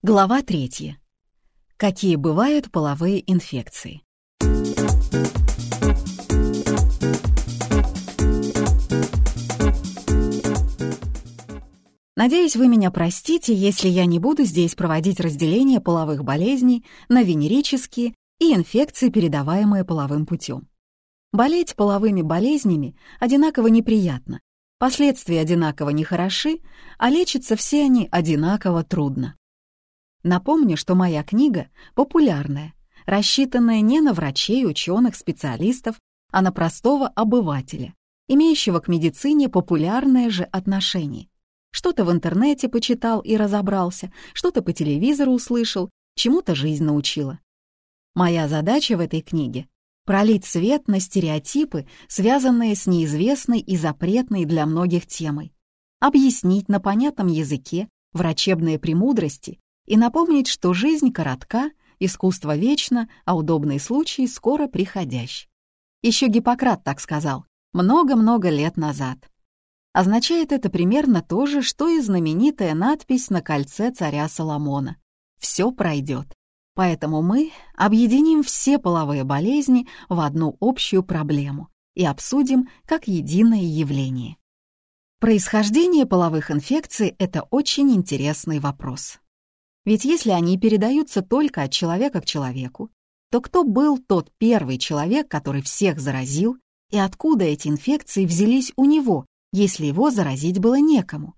Глава третья. Какие бывают половые инфекции? Надеюсь, вы меня простите, если я не буду здесь проводить разделение половых болезней на венерические и инфекции, передаваемые половым путем. Болеть половыми болезнями одинаково неприятно, последствия одинаково нехороши, а лечатся все они одинаково трудно. Напомню, что моя книга популярная, рассчитанная не на врачей, ученых, специалистов, а на простого обывателя, имеющего к медицине популярное же отношение. Что-то в интернете почитал и разобрался, что-то по телевизору услышал, чему-то жизнь научила. Моя задача в этой книге — пролить свет на стереотипы, связанные с неизвестной и запретной для многих темой, объяснить на понятном языке врачебные премудрости и напомнить, что жизнь коротка, искусство вечно, а удобный случай скоро приходящий. Еще Гиппократ так сказал, много-много лет назад. Означает это примерно то же, что и знаменитая надпись на кольце царя Соломона. «Все пройдет». Поэтому мы объединим все половые болезни в одну общую проблему и обсудим как единое явление. Происхождение половых инфекций — это очень интересный вопрос. Ведь если они передаются только от человека к человеку, то кто был тот первый человек, который всех заразил, и откуда эти инфекции взялись у него, если его заразить было некому?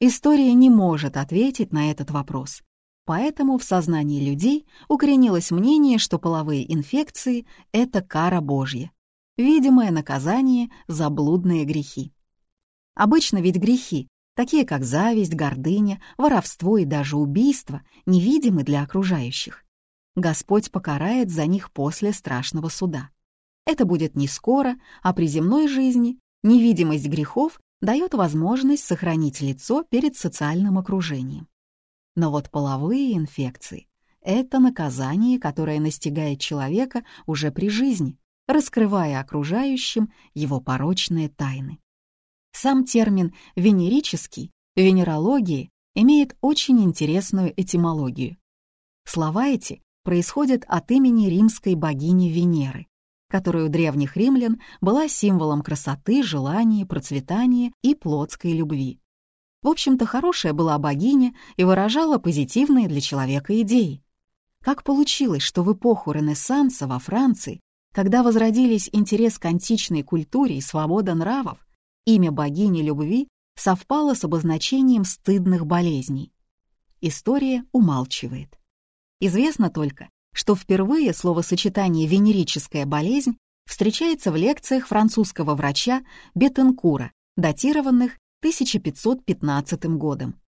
История не может ответить на этот вопрос, Поэтому в сознании людей укоренилось мнение, что половые инфекции — это кара Божья, видимое наказание за блудные грехи. Обычно ведь грехи, такие как зависть, гордыня, воровство и даже убийство, невидимы для окружающих. Господь покарает за них после страшного суда. Это будет не скоро, а при земной жизни невидимость грехов дает возможность сохранить лицо перед социальным окружением. Но вот половые инфекции — это наказание, которое настигает человека уже при жизни, раскрывая окружающим его порочные тайны. Сам термин «венерический» в венерологии имеет очень интересную этимологию. Слова эти происходят от имени римской богини Венеры, которая у древних римлян была символом красоты, желания, процветания и плотской любви. В общем-то, хорошая была богиня и выражала позитивные для человека идеи. Как получилось, что в эпоху Ренессанса во Франции, когда возродились интерес к античной культуре и свобода нравов, имя богини любви совпало с обозначением стыдных болезней? История умалчивает. Известно только, что впервые словосочетание «венерическая болезнь» встречается в лекциях французского врача Бетенкура, датированных 1515 годом.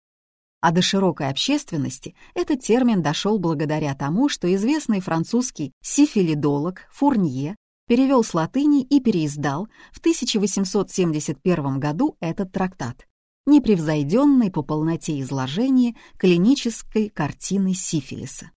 А до широкой общественности этот термин дошел благодаря тому, что известный французский сифилидолог Фурнье перевел с латыни и переиздал в 1871 году этот трактат, непревзойденный по полноте изложения клинической картины сифилиса.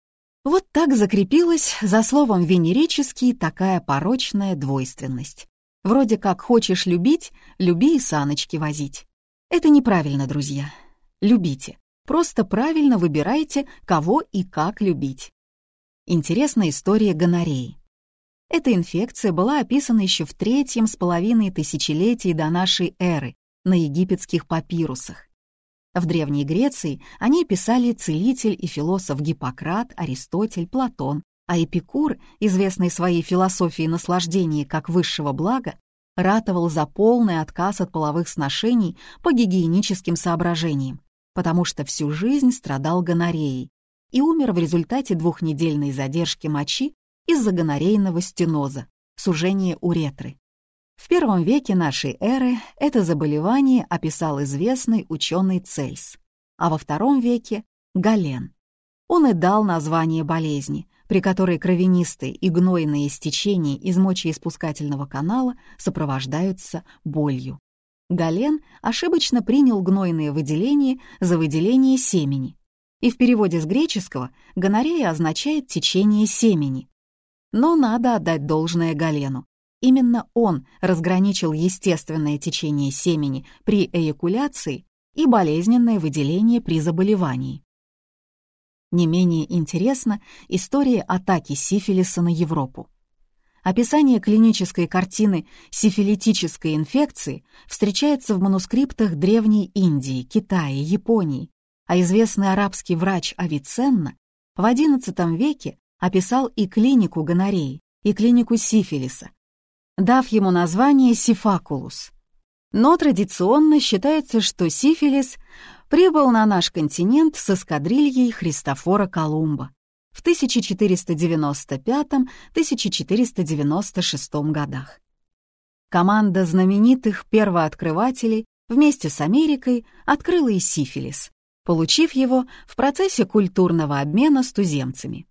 Вот так закрепилась за словом «венерический» такая порочная двойственность. Вроде как хочешь любить, люби и саночки возить. Это неправильно, друзья. Любите. Просто правильно выбирайте, кого и как любить. Интересная история гонореи. Эта инфекция была описана еще в третьем с половиной тысячелетии до нашей эры на египетских папирусах. В Древней Греции они писали целитель и философ Гиппократ, Аристотель, Платон, а Эпикур, известный своей философией наслаждения как высшего блага, ратовал за полный отказ от половых сношений по гигиеническим соображениям, потому что всю жизнь страдал гонореей и умер в результате двухнедельной задержки мочи из-за гонорейного стеноза, сужения уретры. В первом веке нашей эры это заболевание описал известный ученый Цельс, а во втором веке — Гален. Он и дал название болезни, при которой кровянистые и гнойные истечения из мочеиспускательного канала сопровождаются болью. Гален ошибочно принял гнойные выделения за выделение семени, и в переводе с греческого гонорея означает течение семени. Но надо отдать должное Галену. Именно он разграничил естественное течение семени при эякуляции и болезненное выделение при заболевании. Не менее интересна история атаки сифилиса на Европу. Описание клинической картины сифилитической инфекции встречается в манускриптах Древней Индии, Китая, Японии, а известный арабский врач Авиценна в XI веке описал и клинику гонореи, и клинику сифилиса, дав ему название сифакулус. Но традиционно считается, что сифилис прибыл на наш континент с эскадрильей Христофора Колумба в 1495-1496 годах. Команда знаменитых первооткрывателей вместе с Америкой открыла и сифилис, получив его в процессе культурного обмена с туземцами.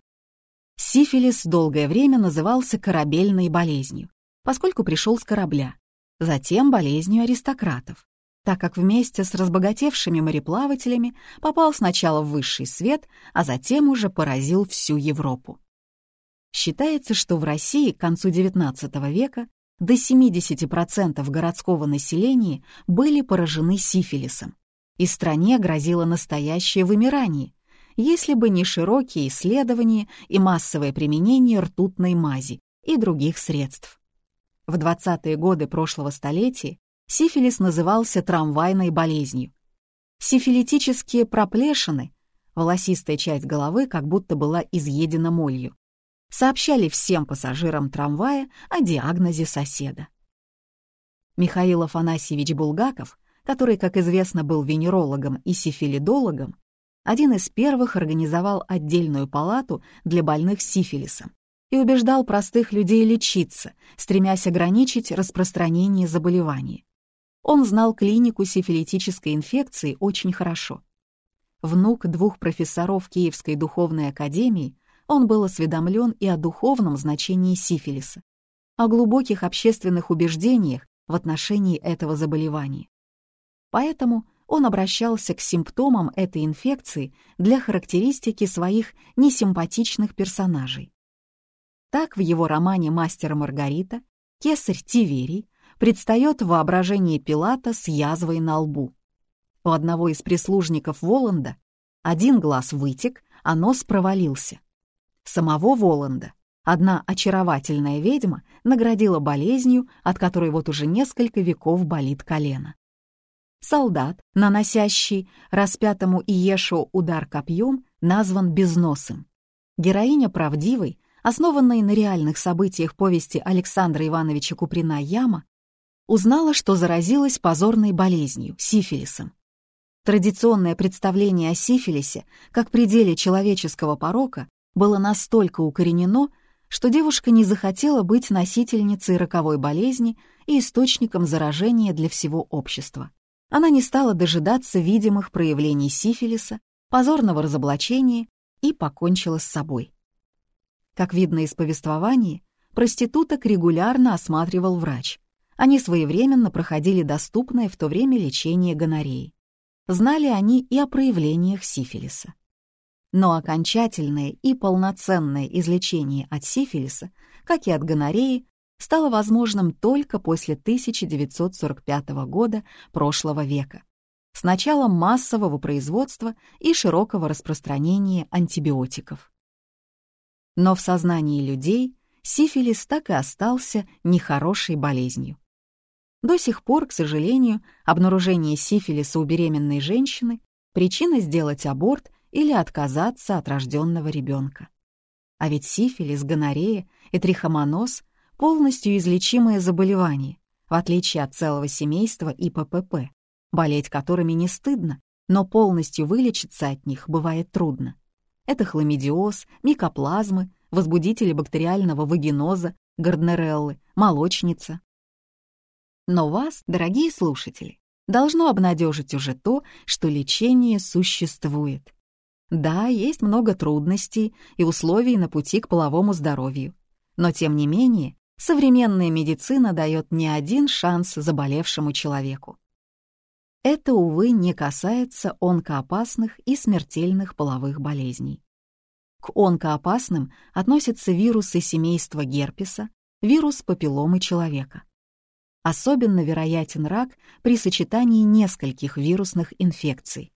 Сифилис долгое время назывался корабельной болезнью, поскольку пришел с корабля, затем болезнью аристократов, так как вместе с разбогатевшими мореплавателями попал сначала в высший свет, а затем уже поразил всю Европу. Считается, что в России к концу XIX века до 70% городского населения были поражены сифилисом, и стране грозило настоящее вымирание, если бы не широкие исследования и массовое применение ртутной мази и других средств. В 20-е годы прошлого столетия сифилис назывался трамвайной болезнью. Сифилитические проплешины, волосистая часть головы как будто была изъедена молью, сообщали всем пассажирам трамвая о диагнозе соседа. Михаил Афанасьевич Булгаков, который, как известно, был венерологом и сифилидологом, один из первых организовал отдельную палату для больных сифилисом и убеждал простых людей лечиться, стремясь ограничить распространение заболевания. Он знал клинику сифилитической инфекции очень хорошо. Внук двух профессоров Киевской духовной академии, он был осведомлен и о духовном значении сифилиса, о глубоких общественных убеждениях в отношении этого заболевания. Поэтому он обращался к симптомам этой инфекции для характеристики своих несимпатичных персонажей. Так в его романе «Мастер Маргарита» кесарь Тиверий предстает в воображении Пилата с язвой на лбу. У одного из прислужников Воланда один глаз вытек, а нос провалился. Самого Воланда одна очаровательная ведьма наградила болезнью, от которой вот уже несколько веков болит колено. Солдат, наносящий распятому Иешу удар копьем, назван Безносым. Героиня правдивой, основанной на реальных событиях повести Александра Ивановича Куприна «Яма», узнала, что заразилась позорной болезнью, сифилисом. Традиционное представление о сифилисе как пределе человеческого порока было настолько укоренено, что девушка не захотела быть носительницей роковой болезни и источником заражения для всего общества. Она не стала дожидаться видимых проявлений сифилиса, позорного разоблачения и покончила с собой. Как видно из повествования, проституток регулярно осматривал врач. Они своевременно проходили доступное в то время лечение гонореи. Знали они и о проявлениях сифилиса. Но окончательное и полноценное излечение от сифилиса, как и от гонореи, стало возможным только после 1945 года прошлого века, с началом массового производства и широкого распространения антибиотиков. Но в сознании людей сифилис так и остался нехорошей болезнью. До сих пор, к сожалению, обнаружение сифилиса у беременной женщины — причина сделать аборт или отказаться от рожденного ребенка. А ведь сифилис, гонорея и трихомоноз полностью излечимые заболевания, в отличие от целого семейства и ППП, болеть которыми не стыдно, но полностью вылечиться от них бывает трудно. Это хламидиоз, микоплазмы, возбудители бактериального вагиноза, гарднереллы, молочница. Но вас, дорогие слушатели, должно обнадежить уже то, что лечение существует. Да, есть много трудностей и условий на пути к половому здоровью, но тем не менее современная медицина дает не один шанс заболевшему человеку. Это, увы, не касается онкоопасных и смертельных половых болезней. К онкоопасным относятся вирусы семейства герпеса, вирус папилломы человека. Особенно вероятен рак при сочетании нескольких вирусных инфекций.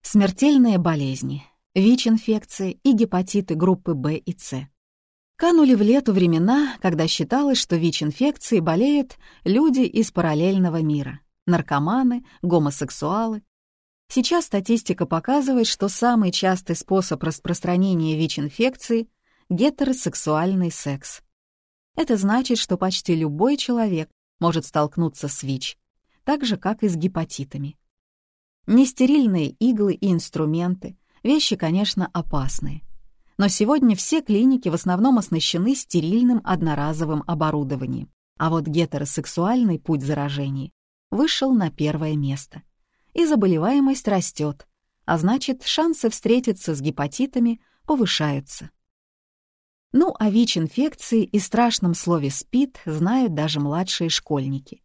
Смертельные болезни, ВИЧ-инфекции и гепатиты группы В и С. Канули в лету времена, когда считалось, что ВИЧ-инфекцией болеют люди из параллельного мира — наркоманы, гомосексуалы. Сейчас статистика показывает, что самый частый способ распространения ВИЧ-инфекции — гетеросексуальный секс. Это значит, что почти любой человек может столкнуться с ВИЧ, так же, как и с гепатитами. Нестерильные иглы и инструменты — вещи, конечно, опасные но сегодня все клиники в основном оснащены стерильным одноразовым оборудованием, а вот гетеросексуальный путь заражения вышел на первое место. И заболеваемость растет, а значит, шансы встретиться с гепатитами повышаются. Ну, о ВИЧ-инфекции и страшном слове «СПИД» знают даже младшие школьники.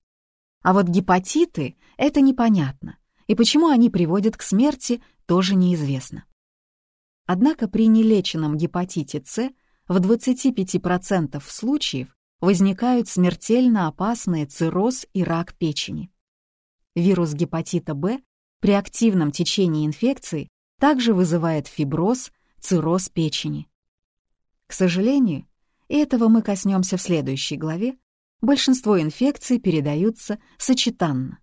А вот гепатиты — это непонятно, и почему они приводят к смерти, тоже неизвестно. Однако при нелеченном гепатите С в 25% случаев возникают смертельно опасные цирроз и рак печени. Вирус гепатита Б при активном течении инфекции также вызывает фиброз, цирроз печени. К сожалению, и этого мы коснемся в следующей главе, большинство инфекций передаются сочетанно.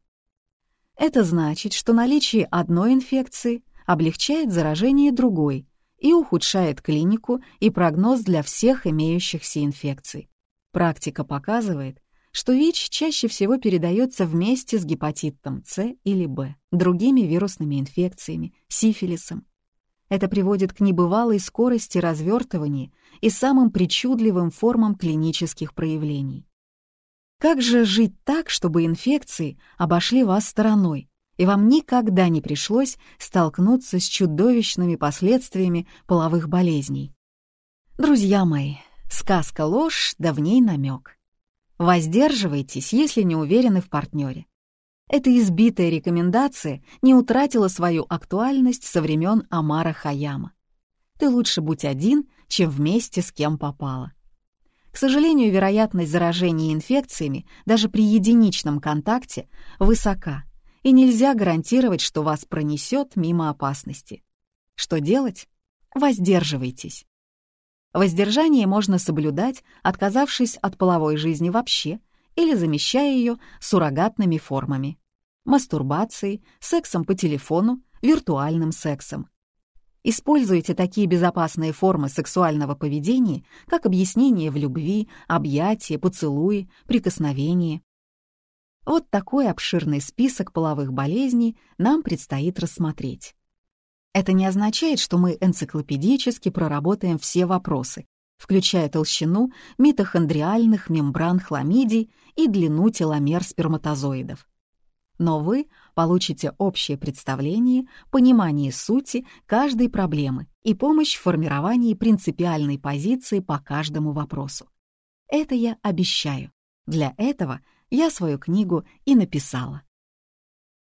Это значит, что наличие одной инфекции облегчает заражение другой, и ухудшает клинику и прогноз для всех имеющихся инфекций. Практика показывает, что ВИЧ чаще всего передается вместе с гепатитом С или Б, другими вирусными инфекциями, сифилисом. Это приводит к небывалой скорости развертывания и самым причудливым формам клинических проявлений. Как же жить так, чтобы инфекции обошли вас стороной, и вам никогда не пришлось столкнуться с чудовищными последствиями половых болезней. Друзья мои, сказка ложь, да в ней намек. Воздерживайтесь, если не уверены в партнере. Эта избитая рекомендация не утратила свою актуальность со времен Амара Хаяма. Ты лучше будь один, чем вместе с кем попало. К сожалению, вероятность заражения инфекциями даже при единичном контакте высока, и нельзя гарантировать, что вас пронесет мимо опасности. Что делать? Воздерживайтесь. Воздержание можно соблюдать, отказавшись от половой жизни вообще или замещая ее суррогатными формами. Мастурбацией, сексом по телефону, виртуальным сексом. Используйте такие безопасные формы сексуального поведения, как объяснение в любви, объятия, поцелуи, прикосновения. Вот такой обширный список половых болезней нам предстоит рассмотреть. Это не означает, что мы энциклопедически проработаем все вопросы, включая толщину митохондриальных мембран хламидий и длину теломер сперматозоидов. Но вы получите общее представление, понимание сути каждой проблемы и помощь в формировании принципиальной позиции по каждому вопросу. Это я обещаю. Для этого — я свою книгу и написала.